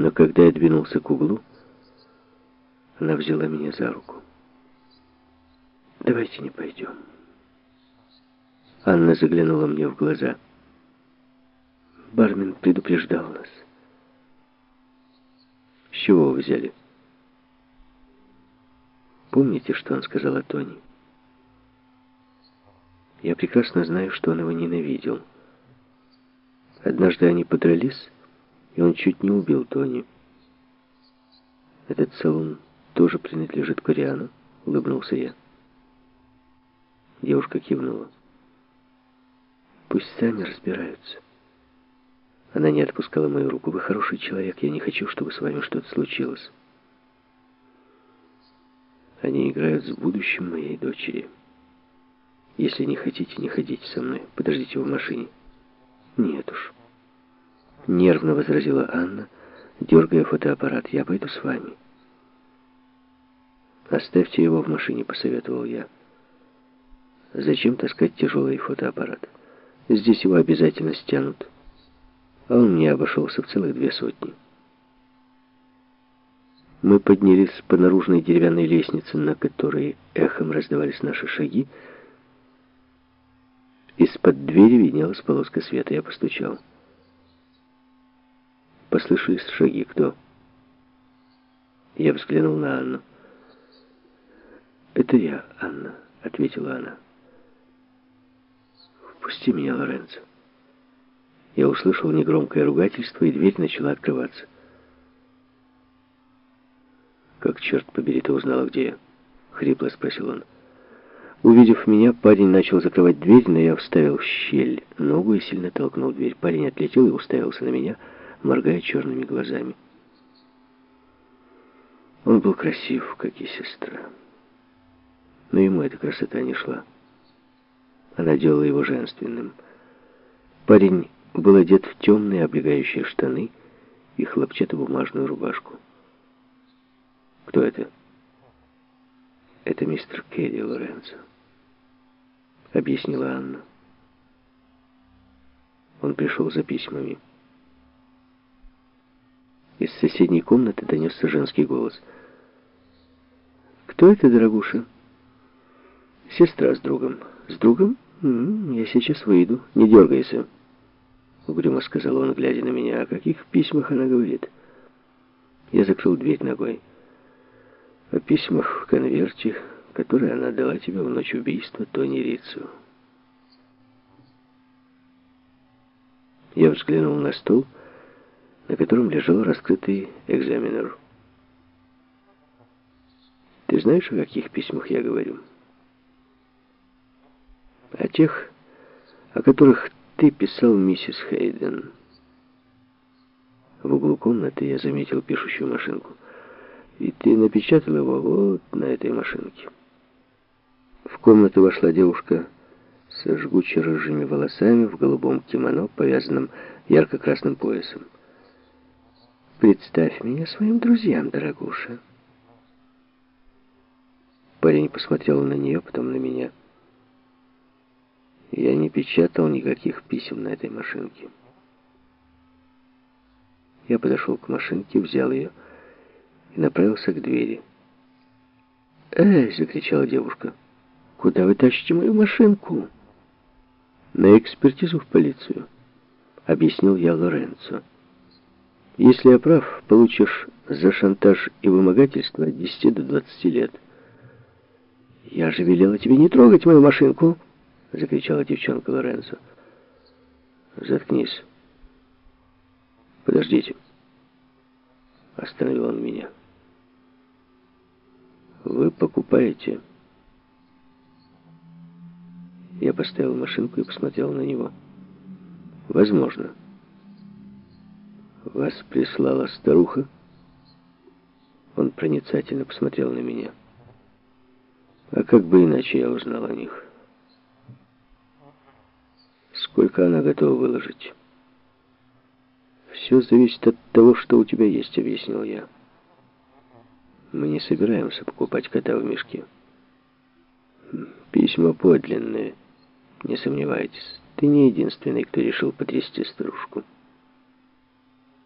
Но когда я двинулся к углу, она взяла меня за руку. «Давайте не пойдем». Анна заглянула мне в глаза. Бармен предупреждал нас. «С чего вы взяли?» Помните, что он сказал о Тони? Я прекрасно знаю, что он его ненавидел. Однажды они подрались, и он чуть не убил Тони. Этот салон тоже принадлежит Кориану, улыбнулся я. Девушка кивнула. Пусть сами разбираются. Она не отпускала мою руку. Вы хороший человек, я не хочу, чтобы с вами что-то случилось. Они играют с будущим моей дочери. Если не хотите, не ходите со мной. Подождите в машине. Нет уж. Нервно возразила Анна, дергая фотоаппарат. Я пойду с вами. Оставьте его в машине, посоветовал я. Зачем таскать тяжелый фотоаппарат? Здесь его обязательно стянут. А он мне обошелся в целых две сотни. Мы поднялись по наружной деревянной лестнице, на которой эхом раздавались наши шаги. Из-под двери виднелась полоска света. Я постучал. Послышались шаги. Кто? Я взглянул на Анну. «Это я, Анна», — ответила она. «Впусти меня, Лоренцо». Я услышал негромкое ругательство, и дверь начала открываться. «Как, черт побери, ты узнала, где я?» — хрипло спросил он. Увидев меня, парень начал закрывать дверь, но я вставил щель ногу и сильно толкнул дверь. Парень отлетел и уставился на меня, моргая черными глазами. Он был красив, как и сестра. Но ему эта красота не шла. Она делала его женственным. Парень был одет в темные облегающие штаны и хлопчатобумажную рубашку. «Кто это?» «Это мистер Керри Лоренцо», — объяснила Анна. Он пришел за письмами. Из соседней комнаты донесся женский голос. «Кто это, дорогуша?» «Сестра с другом». «С другом? М -м, я сейчас выйду. Не дергайся», — угрюмо сказал он, глядя на меня. «О каких письмах она говорит?» Я закрыл дверь ногой о письмах в конверте, которые она дала тебе в ночь убийства Тони Рицу. Я взглянул на стол, на котором лежал раскрытый экзаменер. Ты знаешь, о каких письмах я говорю? О тех, о которых ты писал миссис Хейден. В углу комнаты я заметил пишущую машинку. И ты напечатал его вот на этой машинке. В комнату вошла девушка с жгуче рыжими волосами в голубом кимоно, повязанном ярко-красным поясом. «Представь меня своим друзьям, дорогуша». Парень посмотрел на нее, потом на меня. Я не печатал никаких писем на этой машинке. Я подошел к машинке, взял ее и направился к двери. «Эй!» — закричала девушка. «Куда вы тащите мою машинку?» «На экспертизу в полицию», — объяснил я Лоренцо. «Если я прав, получишь за шантаж и вымогательство от 10 до 20 лет». «Я же велела тебе не трогать мою машинку!» — закричала девчонка Лоренцо. «Заткнись. Подождите». Остановил он меня. Вы покупаете. Я поставил машинку и посмотрел на него. Возможно. Вас прислала старуха? Он проницательно посмотрел на меня. А как бы иначе я узнал о них? Сколько она готова выложить? Все зависит от того, что у тебя есть, объяснил я. Мы не собираемся покупать кота в мешке. Письма подлинные, не сомневайтесь. Ты не единственный, кто решил потрясти старушку.